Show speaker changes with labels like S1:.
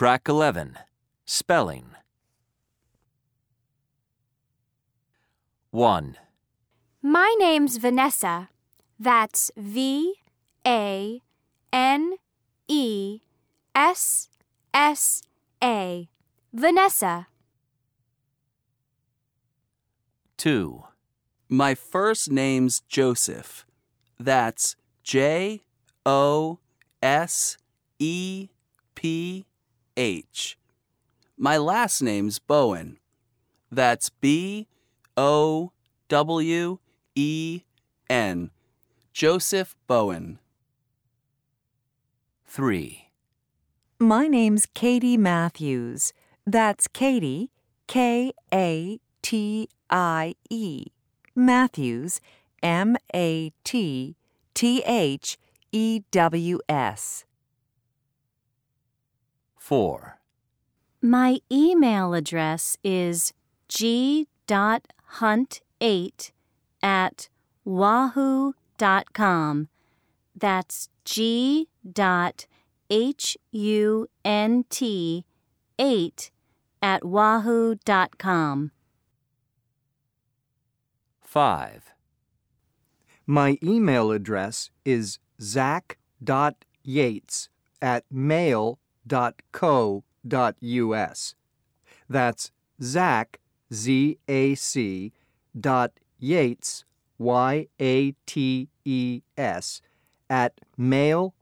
S1: Track 11 Spelling 1,
S2: My name's Vanessa. That's V A N E S S A. Vanessa.
S1: 2,
S3: My first name's Joseph. That's J O S E P H. My last name's Bowen. That's B O W E N. Joseph Bowen.
S1: 3,
S4: My name's Katie Matthews. That's Katie, K A T I E. Matthews, M A T T H E W S.
S1: 4,
S2: My email address is g.hunt8 at wahoo.com. That's g dot h u n t 8 at wahoo.com.
S1: 5,
S5: My email address is zach.yates at mail.co.us. That's Zach, Z A C, dot Yates, Y A T E S, at mail.co.us.